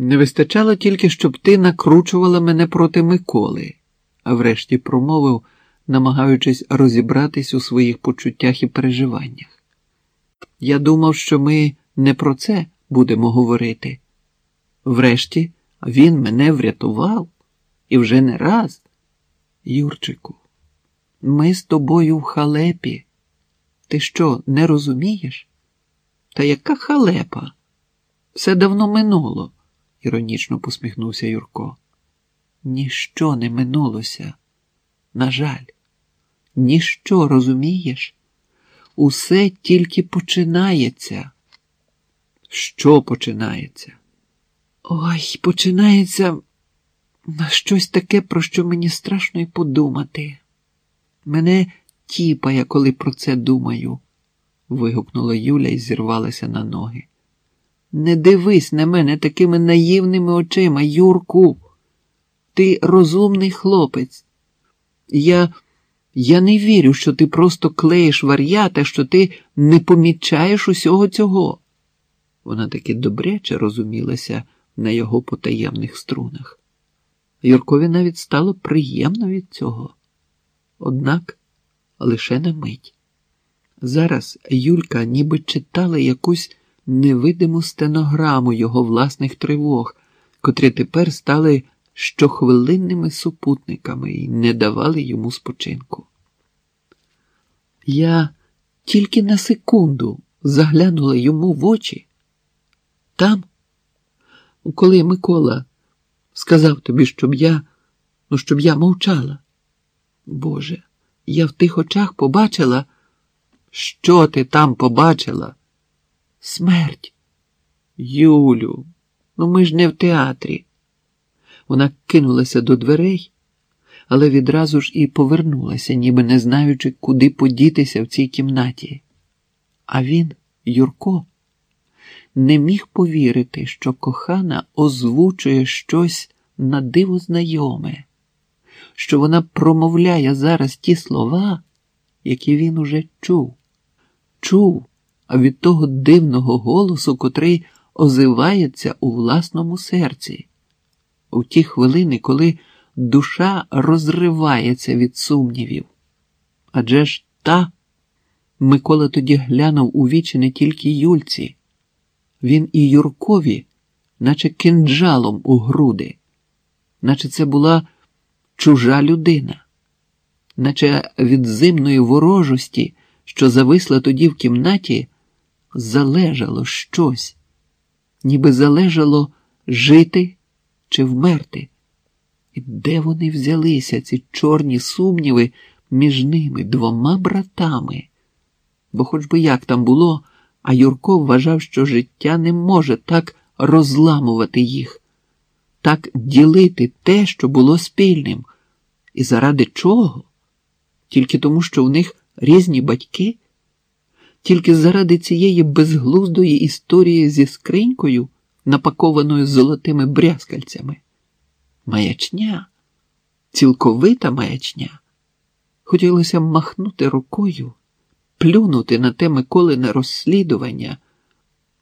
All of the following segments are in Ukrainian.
Не вистачало тільки, щоб ти накручувала мене проти Миколи, а врешті промовив, намагаючись розібратись у своїх почуттях і переживаннях. Я думав, що ми не про це будемо говорити. Врешті він мене врятував і вже не раз. Юрчику, ми з тобою в халепі. Ти що, не розумієш? Та яка халепа? Все давно минуло, іронічно посміхнувся Юрко. Ніщо не минулося. На жаль, ніщо розумієш? Усе тільки починається. Що починається? Ой, починається щось таке, про що мені страшно й подумати. Мене тіпає, коли про це думаю, вигукнула Юля і зірвалася на ноги. Не дивись на мене такими наївними очима, Юрку. Ти розумний хлопець. Я я не вірю, що ти просто клеїш вар'ята, що ти не помічаєш усього цього. Вона таки добряче розумілася на його потаємних струнах. Юркові навіть стало приємно від цього. Однак лише на мить. Зараз Юлька ніби читала якусь невидиму стенограму його власних тривог, котрі тепер стали щохвилинними супутниками і не давали йому спочинку. Я тільки на секунду заглянула йому в очі. Там, коли Микола сказав тобі, щоб я, ну, щоб я мовчала. Боже, я в тих очах побачила, що ти там побачила? Смерть. Юлю, ну ми ж не в театрі. Вона кинулася до дверей, але відразу ж і повернулася, ніби не знаючи, куди подітися в цій кімнаті. А він, Юрко, не міг повірити, що кохана озвучує щось на диво знайоме, що вона промовляє зараз ті слова, які він уже чув, чув, а від того дивного голосу, котрий озивається у власному серці. У ті хвилини, коли душа розривається від сумнівів. Адже ж та Микола тоді глянув у вічі не тільки Юльці, він і Юркові, наче кинджалом у груди, наче це була чужа людина, наче від зимної ворожості, що зависла тоді в кімнаті, залежало щось, ніби залежало жити чи вмерти. І де вони взялися, ці чорні сумніви між ними двома братами? Бо хоч би як там було, а Юрко вважав, що життя не може так розламувати їх, так ділити те, що було спільним. І заради чого? Тільки тому, що в них різні батьки, тільки заради цієї безглуздої історії зі скринькою, напакованою золотими брязкальцями. Маячня, цілковита маячня. Хотілося махнути рукою, плюнути на те Миколине розслідування.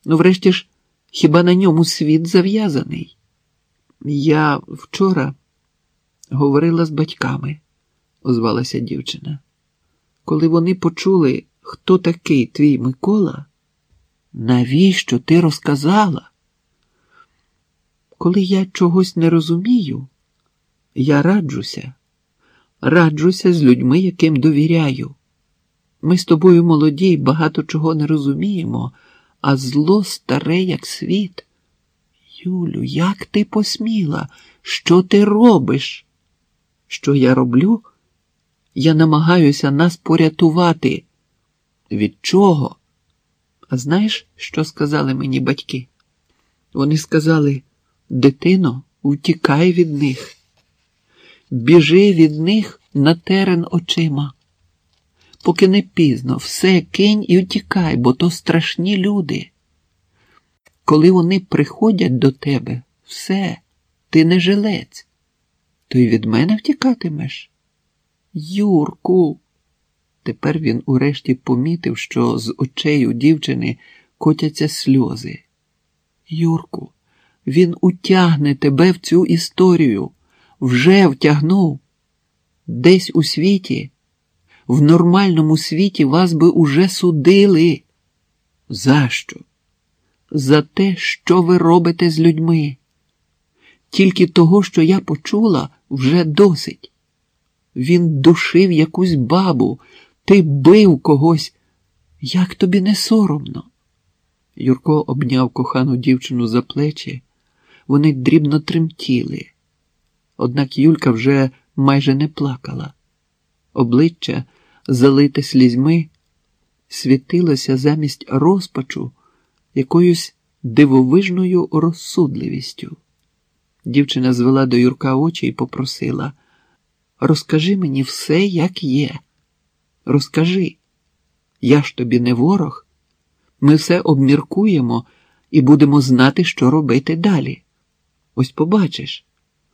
Ну, врешті ж, хіба на ньому світ зав'язаний? Я вчора говорила з батьками, озвалася дівчина. Коли вони почули, хто такий твій Микола, навіщо ти розказала? Коли я чогось не розумію, я раджуся, раджуся з людьми, яким довіряю. Ми з тобою молоді й багато чого не розуміємо, а зло старе, як світ. Юлю, як ти посміла? Що ти робиш? Що я роблю? Я намагаюся нас порятувати. Від чого? А знаєш, що сказали мені батьки? Вони сказали. Дитино, втікай від них, біжи від них на терен очима. Поки не пізно, все кинь і втікай, бо то страшні люди. Коли вони приходять до тебе, все, ти не жилець, то й від мене втікатимеш. Юрку. Тепер він урешті помітив, що з очей у дівчини котяться сльози. Юрку. Він утягне тебе в цю історію, вже втягнув. Десь у світі, в нормальному світі вас би уже судили. За що? За те, що ви робите з людьми. Тільки того, що я почула, вже досить. Він душив якусь бабу, ти бив когось. Як тобі не соромно? Юрко обняв кохану дівчину за плечі, вони дрібно тремтіли. Однак Юлька вже майже не плакала. Обличчя, залите слізьми, світилося замість розпачу якоюсь дивовижною розсудливістю. Дівчина звела до Юрка очі і попросила: Розкажи мені все, як є. Розкажи, я ж тобі не ворог. Ми все обміркуємо і будемо знати, що робити далі. Ось побачиш.